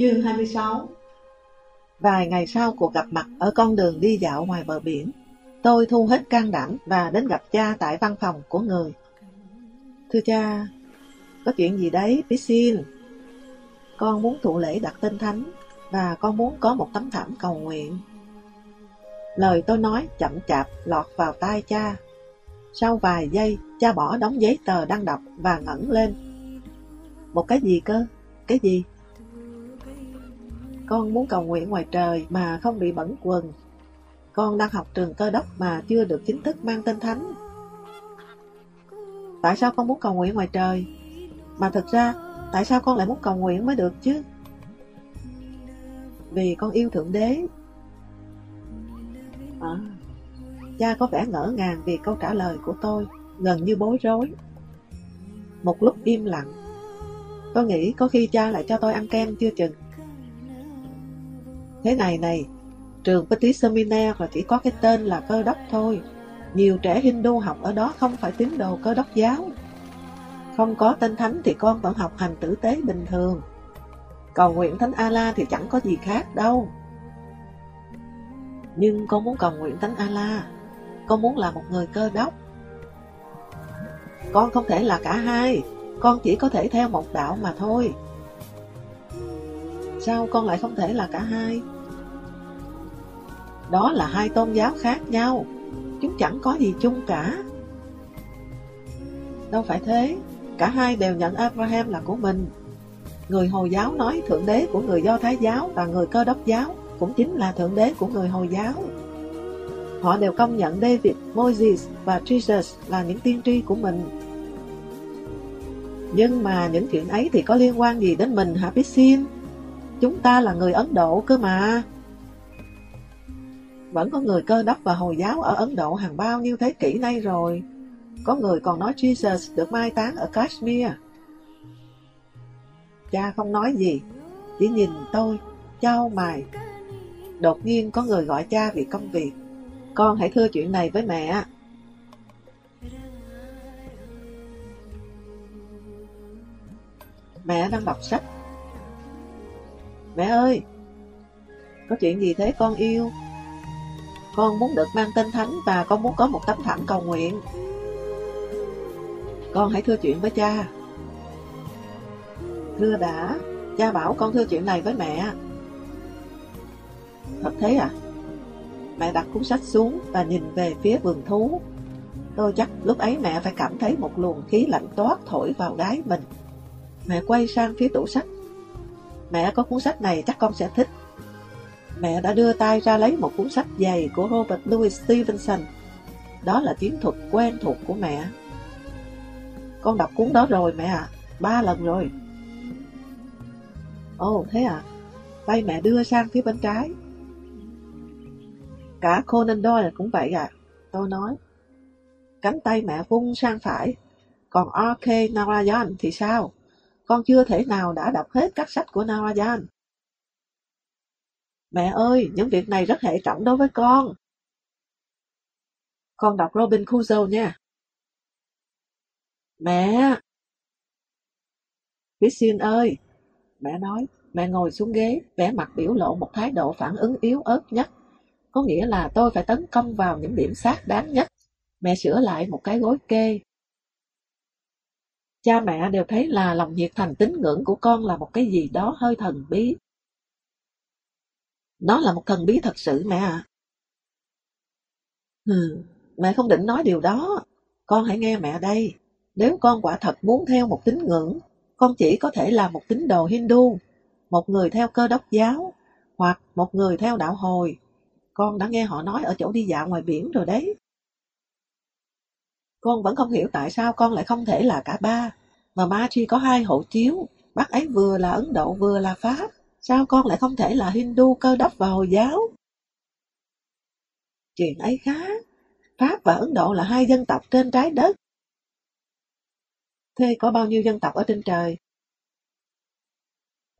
Chương 26 Vài ngày sau cuộc gặp mặt ở con đường đi dạo ngoài bờ biển, tôi thu hết can đảm và đến gặp cha tại văn phòng của người. Thưa cha, có chuyện gì đấy, Piscine? Con muốn thụ lễ đặt tên thánh và con muốn có một tấm thảm cầu nguyện. Lời tôi nói chậm chạp lọt vào tai cha. Sau vài giây, cha bỏ đóng giấy tờ đang đọc và ngẩng lên. Một cái gì cơ? Cái gì? Con muốn cầu nguyện ngoài trời mà không bị bẩn quần. Con đang học trường cơ đốc mà chưa được chính thức mang tên thánh. Tại sao con muốn cầu nguyện ngoài trời? Mà thực ra, tại sao con lại muốn cầu nguyện mới được chứ? Vì con yêu Thượng Đế. À, cha có vẻ ngỡ ngàng vì câu trả lời của tôi, gần như bối rối. Một lúc im lặng, tôi nghĩ có khi cha lại cho tôi ăn kem chưa chừng. Thế này này, trường Petit seminar là chỉ có cái tên là cơ đốc thôi. Nhiều trẻ Hindu học ở đó không phải tín đồ cơ đốc giáo. Không có tên thánh thì con vẫn học hành tử tế bình thường. Cầu nguyện Thánh A-la thì chẳng có gì khác đâu. Nhưng con muốn cầu nguyện Thánh A-la. Con muốn là một người cơ đốc. Con không thể là cả hai. Con chỉ có thể theo một đạo mà thôi. Sao con lại không thể là cả hai? Đó là hai tôn giáo khác nhau. Chúng chẳng có gì chung cả. Đâu phải thế. Cả hai đều nhận Abraham là của mình. Người Hồi giáo nói Thượng Đế của người Do Thái giáo và người Cơ Đốc giáo cũng chính là Thượng Đế của người Hồi giáo. Họ đều công nhận David, Moses và Jesus là những tiên tri của mình. Nhưng mà những chuyện ấy thì có liên quan gì đến mình hả Piscine? Chúng ta là người Ấn Độ cơ mà. Vẫn có người cơ đốc và Hồi giáo ở Ấn Độ hàng bao nhiêu thế kỷ nay rồi. Có người còn nói Jesus được mai táng ở Kashmir. Cha không nói gì, chỉ nhìn tôi, trao mày. Đột nhiên có người gọi cha vì công việc. Con hãy thưa chuyện này với mẹ. Mẹ đang đọc sách. Mẹ ơi, có chuyện gì thế con yêu? Con muốn được mang tên thánh và con muốn có một tấm thảm cầu nguyện. Con hãy thưa chuyện với cha. Thưa đã, cha bảo con thưa chuyện này với mẹ. Thật thế à? Mẹ đặt cuốn sách xuống và nhìn về phía vườn thú. Tôi chắc lúc ấy mẹ phải cảm thấy một luồng khí lạnh toát thổi vào gái mình. Mẹ quay sang phía tủ sách. Mẹ có cuốn sách này chắc con sẽ thích. Mẹ đã đưa tay ra lấy một cuốn sách dày của Robert Louis Stevenson. Đó là chiến thuật quen thuộc của mẹ. Con đọc cuốn đó rồi mẹ ạ, à. ba lần rồi. Ồ thế à, tay mẹ đưa sang phía bên trái. Cả Conan Doyle cũng vậy à, tôi nói. Cánh tay mẹ vung sang phải, còn R.K. Narayan thì sao? Con chưa thể nào đã đọc hết các sách của Narayan. Mẹ ơi, những việc này rất hệ trọng đối với con. Con đọc Robin Crusoe nha. Mẹ! Christine ơi! Mẹ nói, mẹ ngồi xuống ghế, vẻ mặt biểu lộ một thái độ phản ứng yếu ớt nhất. Có nghĩa là tôi phải tấn công vào những điểm xác đáng nhất. Mẹ sửa lại một cái gối kê. Cha mẹ đều thấy là lòng nhiệt thành tín ngưỡng của con là một cái gì đó hơi thần bí. Nó là một thần bí thật sự mẹ ạ. À. Ừ, mẹ không định nói điều đó. Con hãy nghe mẹ đây. Nếu con quả thật muốn theo một tín ngưỡng, con chỉ có thể là một tín đồ Hindu, một người theo cơ đốc giáo, hoặc một người theo đạo hồi. Con đã nghe họ nói ở chỗ đi dạo ngoài biển rồi đấy. Con vẫn không hiểu tại sao con lại không thể là cả ba, mà ma chỉ có hai hộ chiếu, bác ấy vừa là Ấn Độ vừa là Pháp. Sao con lại không thể là Hindu, cơ đốc và Hồi giáo? Chuyện ấy khác. Pháp và Ấn Độ là hai dân tộc trên trái đất. Thế có bao nhiêu dân tộc ở trên trời?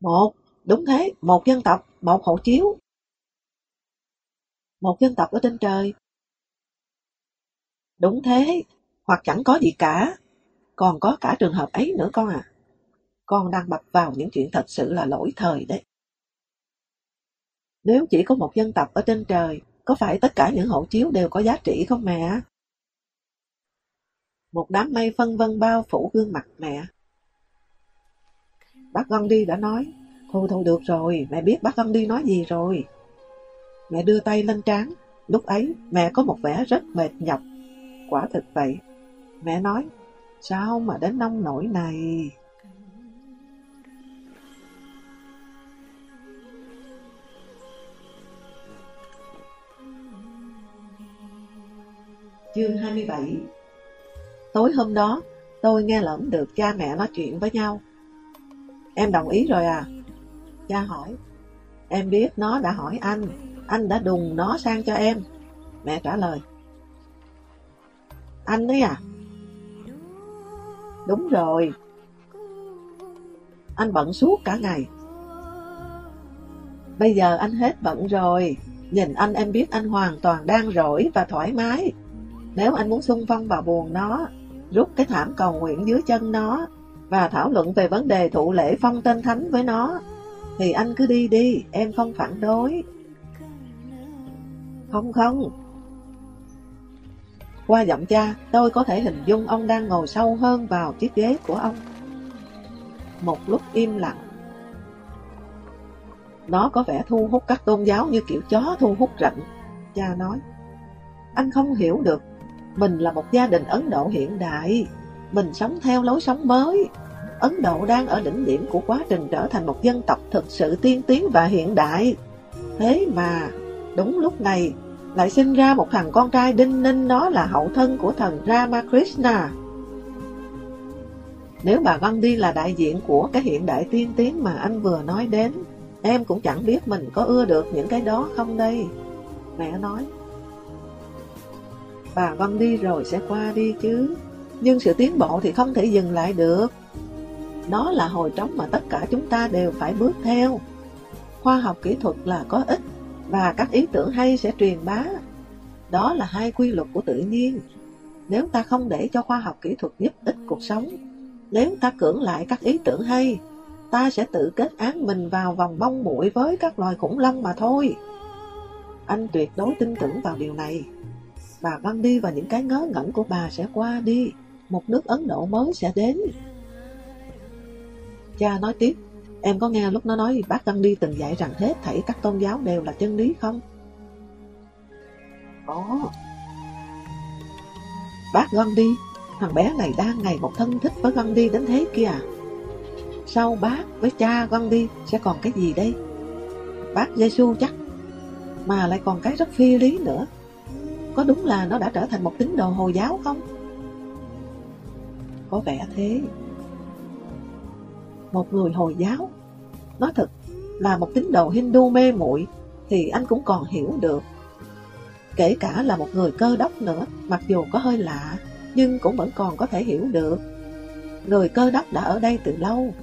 Một, đúng thế, một dân tộc, một hộ chiếu. Một dân tộc ở trên trời. Đúng thế, hoặc chẳng có gì cả. Còn có cả trường hợp ấy nữa con à. Con đang bập vào những chuyện thật sự là lỗi thời đấy. Nếu chỉ có một dân tộc ở trên trời, có phải tất cả những hộ chiếu đều có giá trị không mẹ? Một đám mây phân vân bao phủ gương mặt mẹ. Bác Gandhi đã nói, thôi thôi được rồi, mẹ biết bác Gandhi nói gì rồi. Mẹ đưa tay lên trán, lúc ấy mẹ có một vẻ rất mệt nhọc. Quả thực vậy. Mẹ nói, sao mà đến nông nổi này? Chương 27 Tối hôm đó, tôi nghe lẫn được cha mẹ nói chuyện với nhau. Em đồng ý rồi à? Cha hỏi. Em biết nó đã hỏi anh, anh đã đùng nó sang cho em. Mẹ trả lời. Anh đấy à? Đúng rồi. Anh bận suốt cả ngày. Bây giờ anh hết bận rồi. Nhìn anh em biết anh hoàn toàn đang rỗi và thoải mái. Nếu anh muốn xung phong vào buồn nó, rút cái thảm cầu nguyện dưới chân nó và thảo luận về vấn đề thụ lễ phong tên thánh với nó, thì anh cứ đi đi, em không phản đối. Không không. Qua giọng cha, tôi có thể hình dung ông đang ngồi sâu hơn vào chiếc ghế của ông. Một lúc im lặng. Nó có vẻ thu hút các tôn giáo như kiểu chó thu hút rận. Cha nói, anh không hiểu được mình là một gia đình Ấn Độ hiện đại, mình sống theo lối sống mới. Ấn Độ đang ở đỉnh điểm của quá trình trở thành một dân tộc thực sự tiên tiến và hiện đại. Thế mà, đúng lúc này, lại sinh ra một thằng con trai đinh ninh nó là hậu thân của thần Ramakrishna. Nếu bà Gandhi là đại diện của cái hiện đại tiên tiến mà anh vừa nói đến, em cũng chẳng biết mình có ưa được những cái đó không đây. Mẹ nói, bà Văn đi rồi sẽ qua đi chứ. Nhưng sự tiến bộ thì không thể dừng lại được. Nó là hồi trống mà tất cả chúng ta đều phải bước theo. Khoa học kỹ thuật là có ích và các ý tưởng hay sẽ truyền bá. Đó là hai quy luật của tự nhiên. Nếu ta không để cho khoa học kỹ thuật giúp ích cuộc sống, nếu ta cưỡng lại các ý tưởng hay, ta sẽ tự kết án mình vào vòng bông mũi với các loài khủng long mà thôi. Anh tuyệt đối tin tưởng vào điều này bà Văn đi và những cái ngớ ngẩn của bà sẽ qua đi. Một nước Ấn Độ mới sẽ đến. Cha nói tiếp, em có nghe lúc nó nói bác Gandhi từng dạy rằng hết thảy các tôn giáo đều là chân lý không? Có. Bác Gandhi, thằng bé này đang ngày một thân thích với Gandhi đến thế kia Sau bác với cha Gandhi sẽ còn cái gì đây? Bác Giêsu chắc, mà lại còn cái rất phi lý nữa có đúng là nó đã trở thành một tín đồ Hồi giáo không? Có vẻ thế. Một người Hồi giáo, nói thật là một tín đồ Hindu mê muội thì anh cũng còn hiểu được. Kể cả là một người cơ đốc nữa, mặc dù có hơi lạ, nhưng cũng vẫn còn có thể hiểu được. Người cơ đốc đã ở đây từ lâu,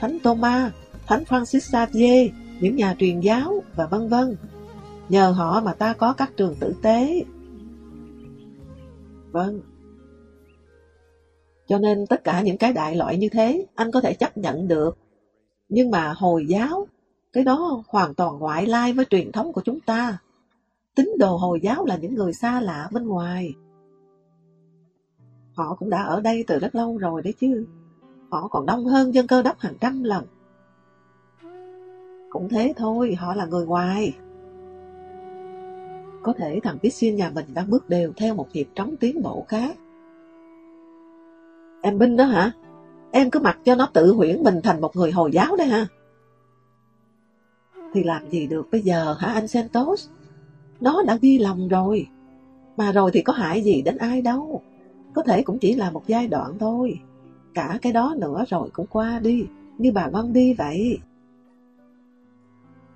Thánh Thomas, Thánh Francis Xavier, những nhà truyền giáo và vân vân. Nhờ họ mà ta có các trường tử tế, Vâng. Cho nên tất cả những cái đại loại như thế anh có thể chấp nhận được. Nhưng mà Hồi giáo, cái đó hoàn toàn ngoại lai với truyền thống của chúng ta. Tín đồ Hồi giáo là những người xa lạ bên ngoài. Họ cũng đã ở đây từ rất lâu rồi đấy chứ. Họ còn đông hơn dân cơ đốc hàng trăm lần. Cũng thế thôi, họ là người ngoài. Có thể thằng Pissin nhà mình đang bước đều theo một nhịp trống tiến bộ khác. Em binh đó hả? Em cứ mặc cho nó tự huyễn mình thành một người Hồi giáo đấy ha. Thì làm gì được bây giờ hả anh Santos? Nó đã ghi lòng rồi. Mà rồi thì có hại gì đến ai đâu. Có thể cũng chỉ là một giai đoạn thôi. Cả cái đó nữa rồi cũng qua đi. Như bà Văn đi vậy.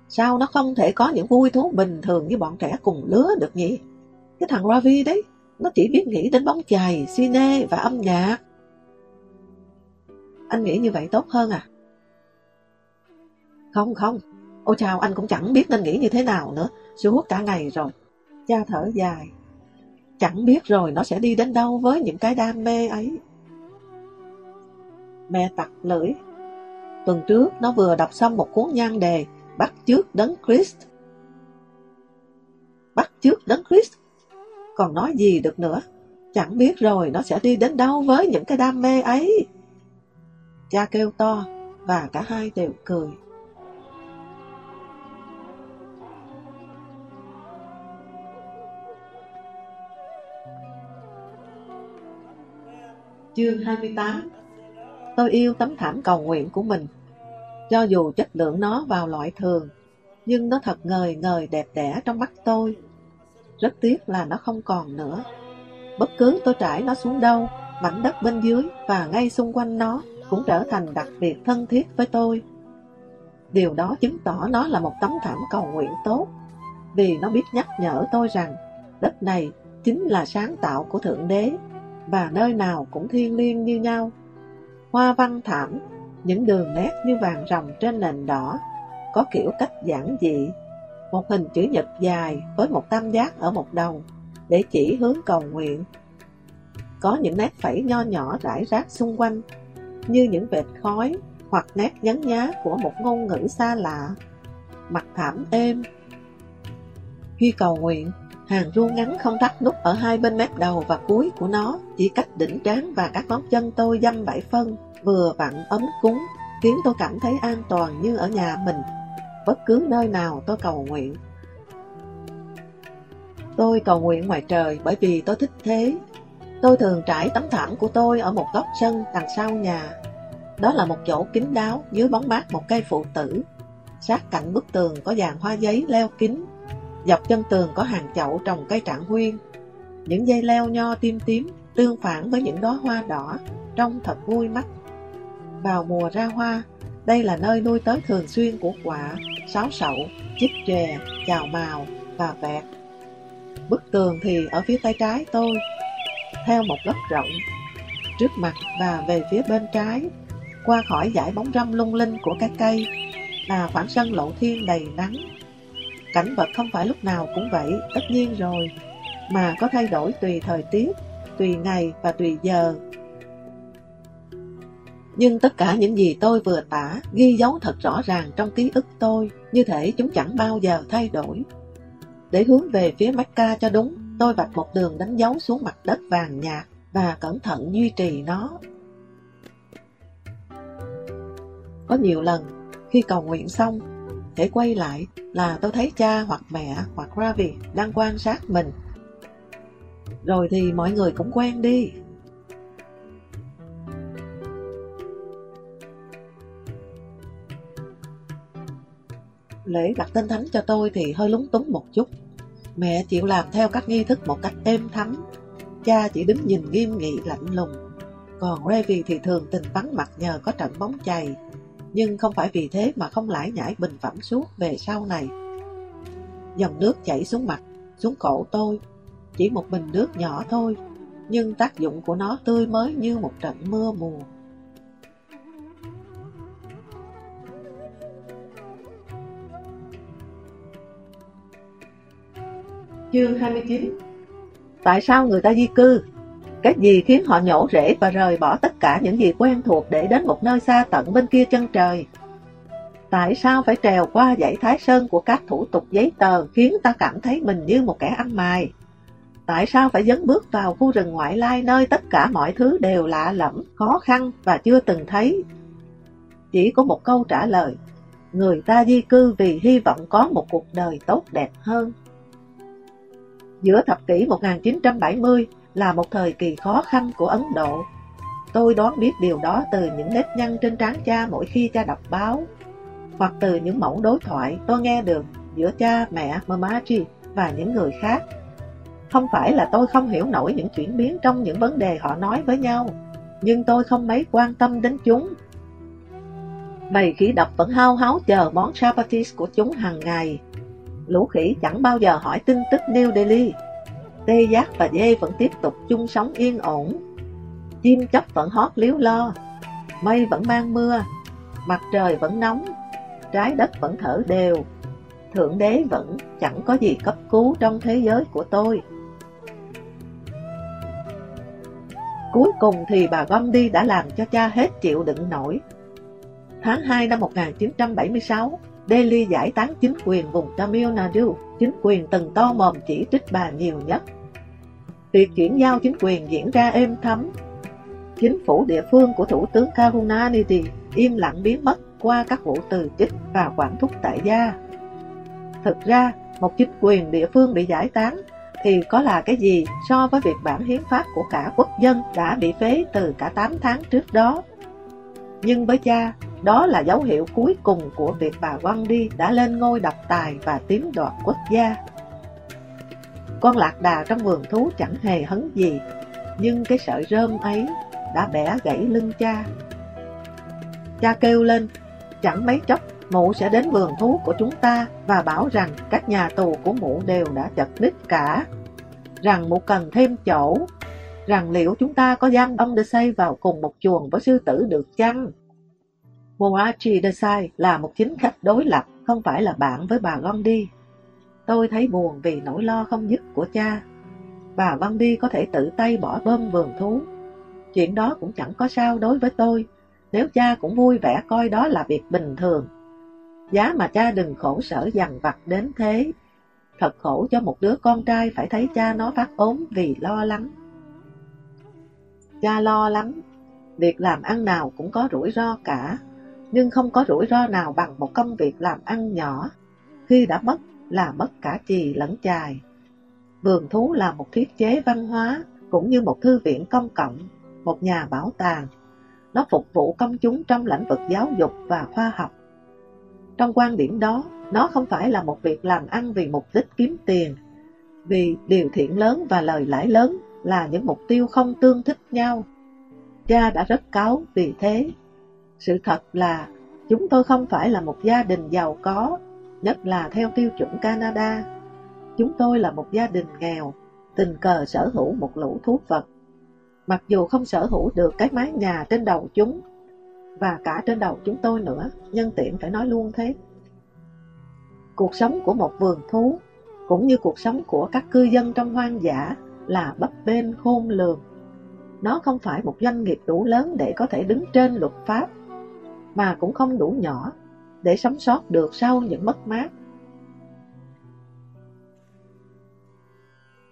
Sao nó không thể có những vui thú bình thường như bọn trẻ cùng lứa được nhỉ? Cái thằng Ravi đấy, nó chỉ biết nghĩ đến bóng chày, cine và âm nhạc. Anh nghĩ như vậy tốt hơn à? Không không, ôi chào anh cũng chẳng biết nên nghĩ như thế nào nữa, suốt cả ngày rồi. Cha thở dài, chẳng biết rồi nó sẽ đi đến đâu với những cái đam mê ấy. Mẹ tặc lưỡi. Tuần trước nó vừa đọc xong một cuốn nhan đề bắt chước đấng Christ. bắt trước đấng Christ. Còn nói gì được nữa, chẳng biết rồi nó sẽ đi đến đâu với những cái đam mê ấy. Cha kêu to, và cả hai đều cười. Chương 28 Tôi yêu tấm thảm cầu nguyện của mình. Cho dù chất lượng nó vào loại thường, nhưng nó thật ngời ngời đẹp đẽ trong mắt tôi. Rất tiếc là nó không còn nữa. Bất cứ tôi trải nó xuống đâu, mảnh đất bên dưới và ngay xung quanh nó cũng trở thành đặc biệt thân thiết với tôi. Điều đó chứng tỏ nó là một tấm thảm cầu nguyện tốt, vì nó biết nhắc nhở tôi rằng đất này chính là sáng tạo của Thượng Đế và nơi nào cũng thiêng liêng như nhau. Hoa văn thảm, những đường nét như vàng rồng trên nền đỏ, có kiểu cách giản dị, một hình chữ nhật dài với một tam giác ở một đầu để chỉ hướng cầu nguyện. Có những nét phẩy nho nhỏ rải rác xung quanh, như những vệt khói hoặc nét nhấn nhá của một ngôn ngữ xa lạ. Mặt thảm êm. Khi cầu nguyện, Hàng ru ngắn không thắt nút ở hai bên mép đầu và cuối của nó, chỉ cách đỉnh trán và các ngón chân tôi dăm bảy phân, vừa vặn ấm cúng, khiến tôi cảm thấy an toàn như ở nhà mình, bất cứ nơi nào tôi cầu nguyện. Tôi cầu nguyện ngoài trời bởi vì tôi thích thế. Tôi thường trải tấm thảm của tôi ở một góc sân đằng sau nhà. Đó là một chỗ kín đáo dưới bóng mát một cây phụ tử. Sát cạnh bức tường có dàn hoa giấy leo kín Dọc chân tường có hàng chậu trồng cây trạng huyên, những dây leo nho tim tím tương phản với những đóa hoa đỏ, trông thật vui mắt. Vào mùa ra hoa, đây là nơi nuôi tới thường xuyên của quả, sáo sậu, chích chè, chào màu và vẹt. Bức tường thì ở phía tay trái tôi, theo một góc rộng, trước mặt và về phía bên trái, qua khỏi dải bóng râm lung linh của các cây, là khoảng sân lộ thiên đầy nắng Cảnh vật không phải lúc nào cũng vậy, tất nhiên rồi, mà có thay đổi tùy thời tiết, tùy ngày và tùy giờ. Nhưng tất cả những gì tôi vừa tả ghi dấu thật rõ ràng trong ký ức tôi, như thể chúng chẳng bao giờ thay đổi. Để hướng về phía Mecca cho đúng, tôi vạch một đường đánh dấu xuống mặt đất vàng nhạt và cẩn thận duy trì nó. Có nhiều lần, khi cầu nguyện xong, để quay lại là tôi thấy cha hoặc mẹ hoặc Ravi đang quan sát mình. Rồi thì mọi người cũng quen đi. Lễ đặt tên thánh cho tôi thì hơi lúng túng một chút. Mẹ chịu làm theo các nghi thức một cách êm thấm. Cha chỉ đứng nhìn nghiêm nghị lạnh lùng. Còn Ravi thì thường tình vắng mặt nhờ có trận bóng chày nhưng không phải vì thế mà không lãi nhãi bình phẩm suốt về sau này. Dòng nước chảy xuống mặt, xuống cổ tôi, chỉ một bình nước nhỏ thôi, nhưng tác dụng của nó tươi mới như một trận mưa mùa. Chương 29 Tại sao người ta di cư? Cái gì khiến họ nhổ rễ và rời bỏ tất cả những gì quen thuộc để đến một nơi xa tận bên kia chân trời? Tại sao phải trèo qua dãy Thái Sơn của các thủ tục giấy tờ khiến ta cảm thấy mình như một kẻ ăn mài? Tại sao phải dấn bước vào khu rừng ngoại lai nơi tất cả mọi thứ đều lạ lẫm, khó khăn và chưa từng thấy? Chỉ có một câu trả lời, người ta di cư vì hy vọng có một cuộc đời tốt đẹp hơn. Giữa thập kỷ 1970, là một thời kỳ khó khăn của Ấn Độ. Tôi đoán biết điều đó từ những nếp nhăn trên trán cha mỗi khi cha đọc báo, hoặc từ những mẫu đối thoại tôi nghe được giữa cha, mẹ, Mamaji và những người khác. Không phải là tôi không hiểu nổi những chuyển biến trong những vấn đề họ nói với nhau, nhưng tôi không mấy quan tâm đến chúng. Bầy khí độc vẫn hao háo chờ món chapatis của chúng hàng ngày. Lũ khỉ chẳng bao giờ hỏi tin tức New Delhi Tê giác và dê vẫn tiếp tục chung sống yên ổn. Chim chóc vẫn hót liếu lo. Mây vẫn mang mưa. Mặt trời vẫn nóng. Trái đất vẫn thở đều. Thượng đế vẫn chẳng có gì cấp cứu trong thế giới của tôi. Cuối cùng thì bà Gandhi đã làm cho cha hết chịu đựng nổi. Tháng 2 năm 1976, Delhi giải tán chính quyền vùng Tamil Nadu chính quyền từng to mồm chỉ trích bà nhiều nhất. Việc chuyển giao chính quyền diễn ra êm thấm. Chính phủ địa phương của Thủ tướng Karunanidhi im lặng biến mất qua các vụ từ chức và quản thúc tại gia. Thực ra, một chính quyền địa phương bị giải tán thì có là cái gì so với việc bản hiến pháp của cả quốc dân đã bị phế từ cả 8 tháng trước đó. Nhưng với cha, đó là dấu hiệu cuối cùng của việc bà Gandhi đã lên ngôi độc tài và tiến đoạt quốc gia. Con lạc đà trong vườn thú chẳng hề hấn gì, nhưng cái sợi rơm ấy đã bẻ gãy lưng cha. Cha kêu lên, chẳng mấy chốc mụ sẽ đến vườn thú của chúng ta và bảo rằng các nhà tù của mụ đều đã chật ních cả, rằng mụ cần thêm chỗ, rằng liệu chúng ta có giam ông Desai vào cùng một chuồng với sư tử được chăng? Moachi Desai là một chính khách đối lập, không phải là bạn với bà Gandhi. Tôi thấy buồn vì nỗi lo không dứt của cha. Bà Gondi có thể tự tay bỏ bơm vườn thú. Chuyện đó cũng chẳng có sao đối với tôi, nếu cha cũng vui vẻ coi đó là việc bình thường. Giá mà cha đừng khổ sở dằn vặt đến thế. Thật khổ cho một đứa con trai phải thấy cha nó phát ốm vì lo lắng. Cha lo lắm, việc làm ăn nào cũng có rủi ro cả, nhưng không có rủi ro nào bằng một công việc làm ăn nhỏ. Khi đã mất là mất cả chì lẫn chài. Vườn thú là một thiết chế văn hóa, cũng như một thư viện công cộng, một nhà bảo tàng. Nó phục vụ công chúng trong lĩnh vực giáo dục và khoa học. Trong quan điểm đó, nó không phải là một việc làm ăn vì mục đích kiếm tiền, vì điều thiện lớn và lời lãi lớn là những mục tiêu không tương thích nhau. Cha đã rất cáo vì thế. Sự thật là chúng tôi không phải là một gia đình giàu có, nhất là theo tiêu chuẩn Canada. Chúng tôi là một gia đình nghèo, tình cờ sở hữu một lũ thú vật. Mặc dù không sở hữu được cái mái nhà trên đầu chúng, và cả trên đầu chúng tôi nữa, nhân tiện phải nói luôn thế. Cuộc sống của một vườn thú, cũng như cuộc sống của các cư dân trong hoang dã là bấp bênh khôn lường. Nó không phải một doanh nghiệp đủ lớn để có thể đứng trên luật pháp, mà cũng không đủ nhỏ để sống sót được sau những mất mát.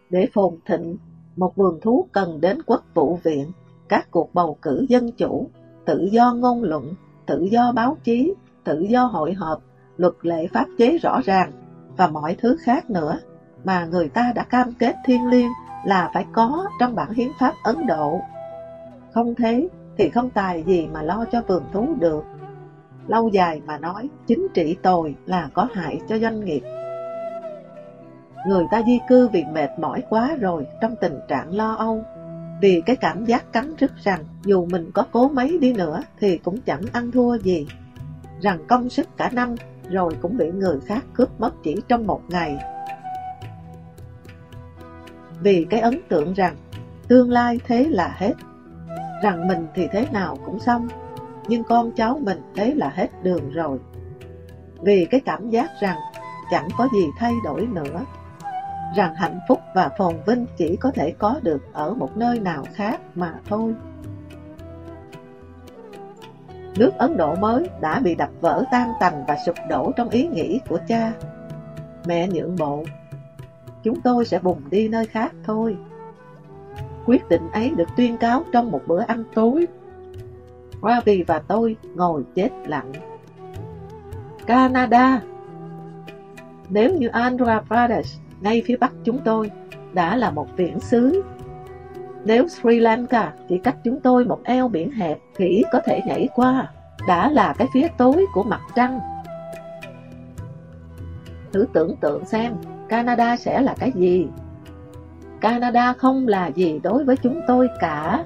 Để phồn thịnh, một vườn thú cần đến quốc vụ viện, các cuộc bầu cử dân chủ, tự do ngôn luận, tự do báo chí, tự do hội họp, luật lệ pháp chế rõ ràng và mọi thứ khác nữa mà người ta đã cam kết thiên liêng là phải có trong bản hiến pháp Ấn Độ. Không thế thì không tài gì mà lo cho vườn thú được. Lâu dài mà nói, chính trị tồi là có hại cho doanh nghiệp. Người ta di cư vì mệt mỏi quá rồi trong tình trạng lo âu, vì cái cảm giác cắn rứt rằng dù mình có cố mấy đi nữa thì cũng chẳng ăn thua gì, rằng công sức cả năm rồi cũng bị người khác cướp mất chỉ trong một ngày. Vì cái ấn tượng rằng tương lai thế là hết, rằng mình thì thế nào cũng xong, nhưng con cháu mình thế là hết đường rồi. Vì cái cảm giác rằng chẳng có gì thay đổi nữa, rằng hạnh phúc và phồn vinh chỉ có thể có được ở một nơi nào khác mà thôi. Nước Ấn Độ mới đã bị đập vỡ tan tành và sụp đổ trong ý nghĩ của cha. Mẹ nhượng bộ, chúng tôi sẽ bùng đi nơi khác thôi. Quyết định ấy được tuyên cáo trong một bữa ăn tối. Ravi và tôi ngồi chết lặng. Canada Nếu như Andhra Pradesh, ngay phía bắc chúng tôi, đã là một viễn xứ nếu Sri Lanka chỉ cách chúng tôi một eo biển hẹp, khỉ có thể nhảy qua, đã là cái phía tối của mặt trăng. Thử tưởng tượng xem, Canada sẽ là cái gì? Canada không là gì đối với chúng tôi cả.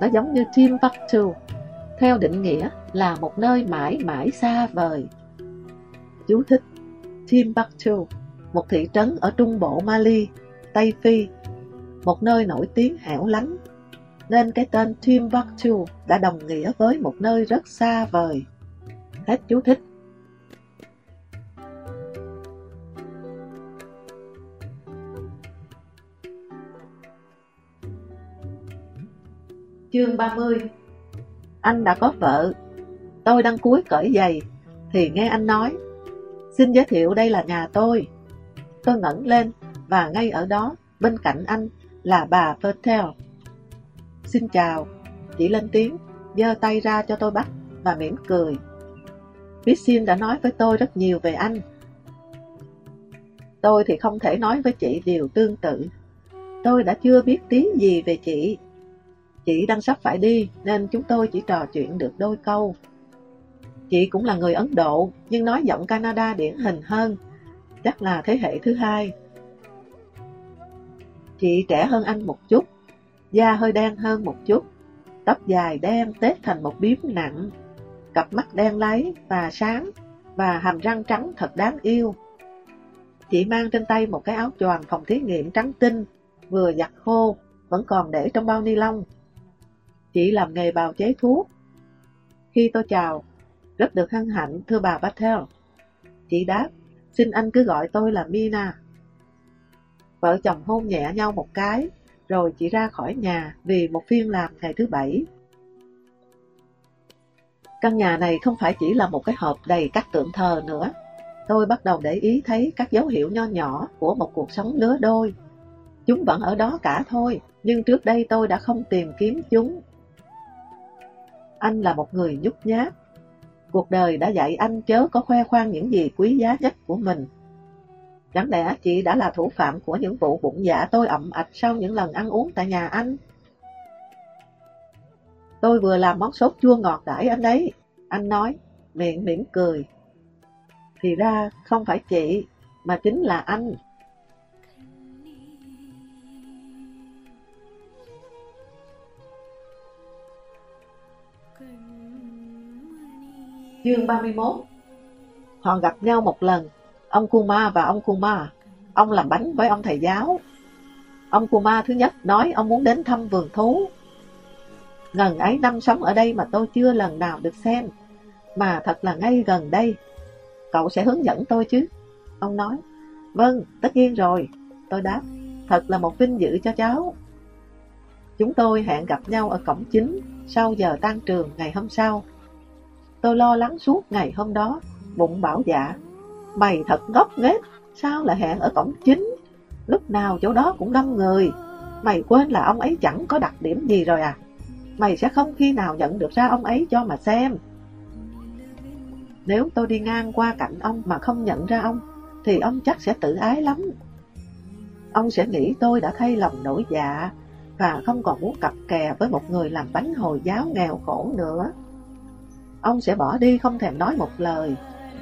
Nó giống như Timbuktu, theo định nghĩa là một nơi mãi mãi xa vời. Chú thích Timbuktu, một thị trấn ở trung bộ Mali, Tây Phi, một nơi nổi tiếng hẻo lánh, nên cái tên Timbuktu đã đồng nghĩa với một nơi rất xa vời. Hết chú thích. Chương 30 Anh đã có vợ, tôi đang cuối cởi giày, thì nghe anh nói, xin giới thiệu đây là nhà tôi. Tôi ngẩng lên và ngay ở đó, bên cạnh anh là bà Fertel Xin chào, chị lên tiếng, giơ tay ra cho tôi bắt và mỉm cười. Bixin đã nói với tôi rất nhiều về anh. Tôi thì không thể nói với chị điều tương tự. Tôi đã chưa biết tí gì về chị. Chị đang sắp phải đi nên chúng tôi chỉ trò chuyện được đôi câu. Chị cũng là người Ấn Độ nhưng nói giọng Canada điển hình hơn. Chắc là thế hệ thứ hai. Chị trẻ hơn anh một chút, da hơi đen hơn một chút, tóc dài đen tết thành một biếm nặng, cặp mắt đen láy và sáng và hàm răng trắng thật đáng yêu. Chị mang trên tay một cái áo choàng phòng thí nghiệm trắng tinh, vừa giặt khô, vẫn còn để trong bao ni lông. Chị làm nghề bào chế thuốc. Khi tôi chào, rất được hân hạnh thưa bà Patel. Chị đáp, xin anh cứ gọi tôi là Mina. Vợ chồng hôn nhẹ nhau một cái, rồi chị ra khỏi nhà vì một phiên làm ngày thứ bảy. Căn nhà này không phải chỉ là một cái hộp đầy các tượng thờ nữa. Tôi bắt đầu để ý thấy các dấu hiệu nho nhỏ của một cuộc sống lứa đôi. Chúng vẫn ở đó cả thôi, nhưng trước đây tôi đã không tìm kiếm chúng. Anh là một người nhút nhát. Cuộc đời đã dạy anh chớ có khoe khoang những gì quý giá nhất của mình. Chẳng lẽ chị đã là thủ phạm của những vụ bụng dạ tôi ẩm ạch sau những lần ăn uống tại nhà anh? Tôi vừa làm món sốt chua ngọt đãi anh đấy. Anh nói, miệng mỉm cười. Thì ra không phải chị, mà chính là anh. Chương 31 Họ gặp nhau một lần, ông Kuma và ông Kuma. Ông làm bánh với ông thầy giáo. Ông Kuma thứ nhất nói ông muốn đến thăm vườn thú. Ngần ấy năm sống ở đây mà tôi chưa lần nào được xem, mà thật là ngay gần đây. Cậu sẽ hướng dẫn tôi chứ? Ông nói, vâng, tất nhiên rồi. Tôi đáp, thật là một vinh dự cho cháu. Chúng tôi hẹn gặp nhau ở cổng chính sau giờ tan trường ngày hôm sau. Tôi lo lắng suốt ngày hôm đó, bụng bảo dạ. Mày thật ngốc nghếch, sao lại hẹn ở cổng chính? Lúc nào chỗ đó cũng đông người. Mày quên là ông ấy chẳng có đặc điểm gì rồi à? Mày sẽ không khi nào nhận được ra ông ấy cho mà xem. Nếu tôi đi ngang qua cạnh ông mà không nhận ra ông, thì ông chắc sẽ tự ái lắm. Ông sẽ nghĩ tôi đã thay lòng đổi dạ, và không còn muốn cặp kè với một người làm bánh Hồi giáo nghèo khổ nữa. Ông sẽ bỏ đi không thèm nói một lời.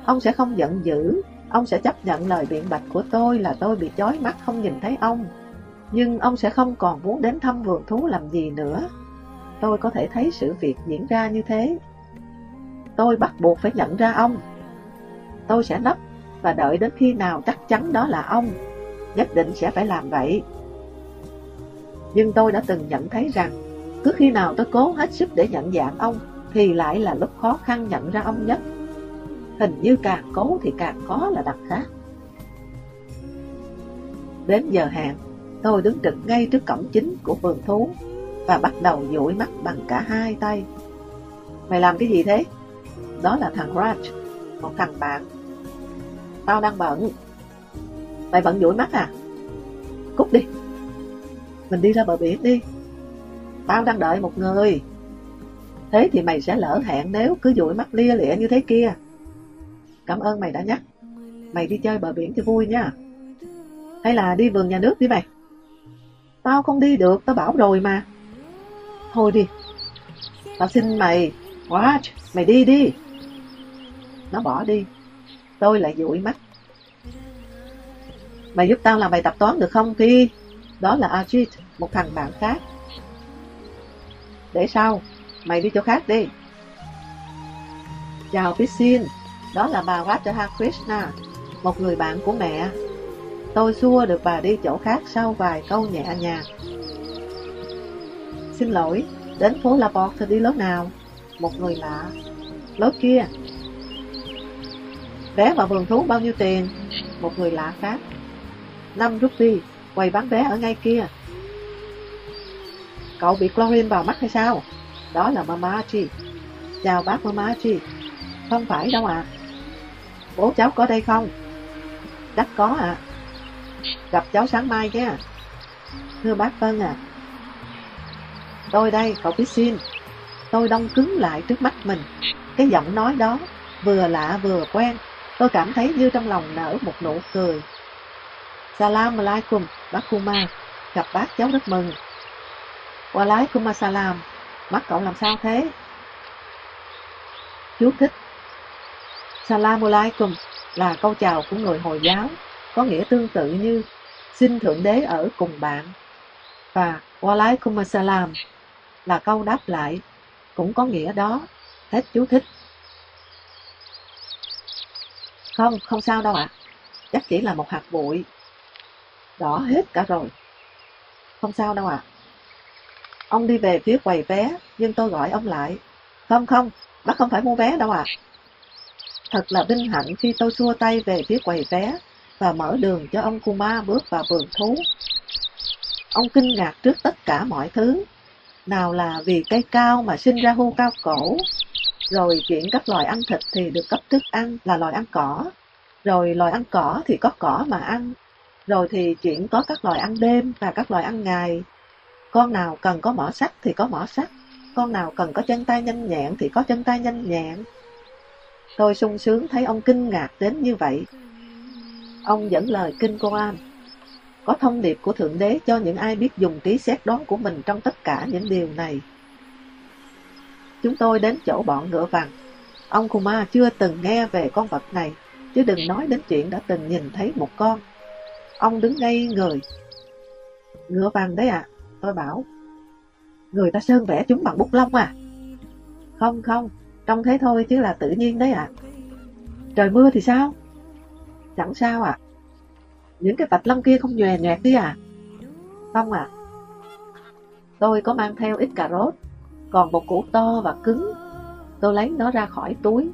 Ông sẽ không giận dữ. Ông sẽ chấp nhận lời biện bạch của tôi là tôi bị chói mắt không nhìn thấy ông. Nhưng ông sẽ không còn muốn đến thăm vườn thú làm gì nữa. Tôi có thể thấy sự việc diễn ra như thế. Tôi bắt buộc phải nhận ra ông. Tôi sẽ nấp và đợi đến khi nào chắc chắn đó là ông. Nhất định sẽ phải làm vậy. Nhưng tôi đã từng nhận thấy rằng, cứ khi nào tôi cố hết sức để nhận dạng ông thì lại là lúc khó khăn nhận ra ông nhất. Hình như càng cố thì càng khó là đặc khác. Đến giờ hẹn, tôi đứng trực ngay trước cổng chính của vườn thú và bắt đầu dụi mắt bằng cả hai tay. Mày làm cái gì thế? Đó là thằng Raj, một thằng bạn. Tao đang bận. Mày bận dụi mắt à? Cút đi. Mình đi ra bờ biển đi. Tao đang đợi một người. Thế thì mày sẽ lỡ hẹn nếu cứ dụi mắt lia lịa như thế kia. Cảm ơn mày đã nhắc. Mày đi chơi bờ biển cho vui nha. Hay là đi vườn nhà nước đi mày. Tao không đi được, tao bảo rồi mà. Thôi đi. Tao xin mày. Watch, mày đi đi. Nó bỏ đi. Tôi lại dụi mắt. Mày giúp tao làm bài tập toán được không Thi? Đó là Ajit, một thằng bạn khác. Để sau, mày đi chỗ khác đi. Chào Piscine, đó là bà Radha Krishna, một người bạn của mẹ. Tôi xua được bà đi chỗ khác sau vài câu nhẹ nhàng. Xin lỗi, đến phố La Porte đi lối nào? Một người lạ. Lối kia. Vé vào vườn thú bao nhiêu tiền? Một người lạ khác. 5 rupee, quầy bán vé ở ngay kia. Cậu bị chlorine vào mắt hay sao? Đó là Mama Chi. Chào bác Mama Chi. Không phải đâu ạ. À. Bố cháu có đây không? Chắc có ạ. À. gặp cháu sáng mai nhé. Thưa bác Vân à. Tôi đây, cậu biết xin, Tôi đông cứng lại trước mắt mình. Cái giọng nói đó, vừa lạ vừa quen. Tôi cảm thấy như trong lòng nở một nụ cười. Salam alaikum, bác Kuma. Gặp bác cháu rất mừng. Walaikum assalam Mắt cậu làm sao thế? Chú thích Salamalaikum là câu chào của người Hồi giáo, có nghĩa tương tự như xin Thượng Đế ở cùng bạn. Và Walaikum salam là câu đáp lại, cũng có nghĩa đó. Hết chú thích. Không, không sao đâu ạ. Chắc chỉ là một hạt bụi. Đỏ hết cả rồi. Không sao đâu ạ. Ông đi về phía quầy vé, nhưng tôi gọi ông lại. Không không, bác không phải mua vé đâu ạ. Thật là vinh hạnh khi tôi xua tay về phía quầy vé và mở đường cho ông Kuma bước vào vườn thú. Ông kinh ngạc trước tất cả mọi thứ. Nào là vì cây cao mà sinh ra hưu cao cổ, rồi chuyện các loài ăn thịt thì được cấp thức ăn là loài ăn cỏ, rồi loài ăn cỏ thì có cỏ mà ăn, rồi thì chuyện có các loài ăn đêm và các loài ăn ngày. Con nào cần có mỏ sắt thì có mỏ sắt, con nào cần có chân tay nhanh nhẹn thì có chân tay nhanh nhẹn. Tôi sung sướng thấy ông kinh ngạc đến như vậy. Ông dẫn lời kinh Koran, có thông điệp của Thượng Đế cho những ai biết dùng trí xét đoán của mình trong tất cả những điều này. Chúng tôi đến chỗ bọn ngựa vàng. Ông Kuma chưa từng nghe về con vật này, chứ đừng nói đến chuyện đã từng nhìn thấy một con. Ông đứng ngay người. Ngựa vàng đấy ạ, à, tôi bảo. Người ta sơn vẽ chúng bằng bút lông à? Không không, trông thế thôi chứ là tự nhiên đấy ạ. À. Trời mưa thì sao? Chẳng sao ạ. À. Những cái vạch lông kia không nhòe nhòe đi à? Không ạ. À. Tôi có mang theo ít cà rốt, còn một củ to và cứng. Tôi lấy nó ra khỏi túi.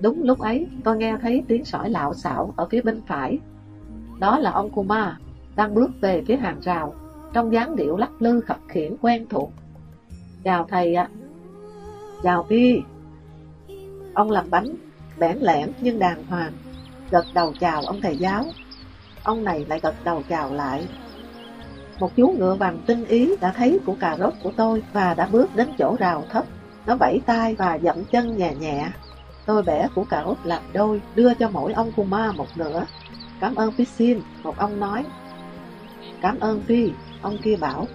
Đúng lúc ấy, tôi nghe thấy tiếng sỏi lạo xạo ở phía bên phải. Đó là ông Kuma, đang bước về phía hàng rào, trong dáng điệu lắc lư khập khiển quen thuộc. Chào thầy ạ. Chào Phi. Ông làm bánh, bẽn lẽn nhưng đàng hoàng, gật đầu chào ông thầy giáo. Ông này lại gật đầu chào lại. Một chú ngựa vàng tinh ý đã thấy của cà rốt của tôi và đã bước đến chỗ rào thấp. Nó vẫy tay và dậm chân nhẹ nhẹ. Tôi bẻ của cà rốt làm đôi, đưa cho mỗi ông Kuma một nửa. Cảm ơn Phi xin, một ông nói. Cảm ơn Phi, ông kia bảo.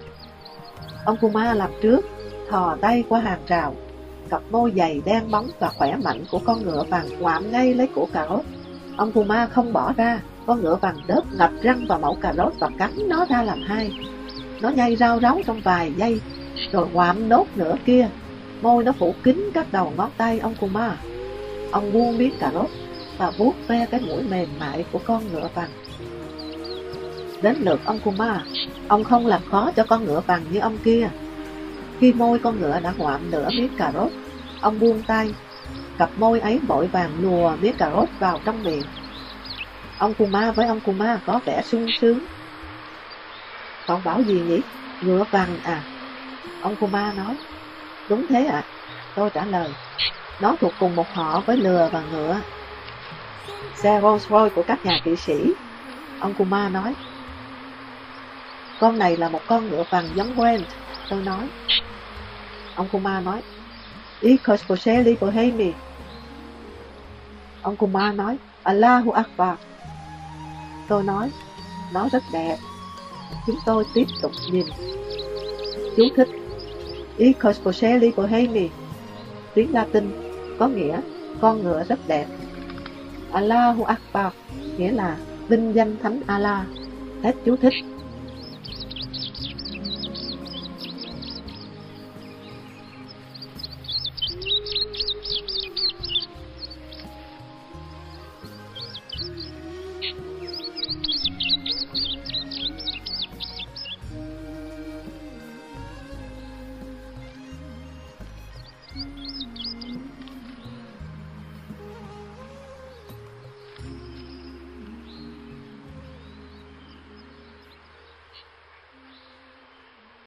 Ông Kuma làm trước, thò tay qua hàng rào. Cặp môi dày đen bóng và khỏe mạnh của con ngựa vàng ngoạm ngay lấy củ cà rốt. Ông Kuma không bỏ ra, con ngựa vàng đớp ngập răng vào mẫu cà rốt và cắn nó ra làm hai. Nó nhai rau ráu trong vài giây, rồi ngoạm nốt nửa kia. Môi nó phủ kín các đầu ngón tay ông Kuma. Ông buông miếng cà rốt và vuốt ve cái mũi mềm mại của con ngựa vàng. Đến lượt ông Kuma, ông không làm khó cho con ngựa vàng như ông kia. Khi môi con ngựa đã ngoạm nửa miếng cà rốt, ông buông tay, cặp môi ấy vội vàng lùa miếng cà rốt vào trong miệng. Ông Kuma với ông Kuma có vẻ sung sướng. Cậu bảo gì nhỉ? Ngựa vàng à? Ông Kuma nói. Đúng thế ạ. À? Tôi trả lời. Nó thuộc cùng một họ với lừa và ngựa. Xe Rolls Royce của các nhà kỵ sĩ. Ông Kuma nói. Con này là một con ngựa vàng giống Grant. Tôi nói. Ông Kuma nói. Ý Koskoseli Bohemi. Ông Kuma nói. Allahu Akbar. Tôi nói, nó rất đẹp. Chúng tôi tiếp tục nhìn. Chú thích I Cospocelli Bohemi Tiếng Latin có nghĩa con ngựa rất đẹp. Allahu Akbar nghĩa là vinh danh Thánh Allah. Hết chú thích.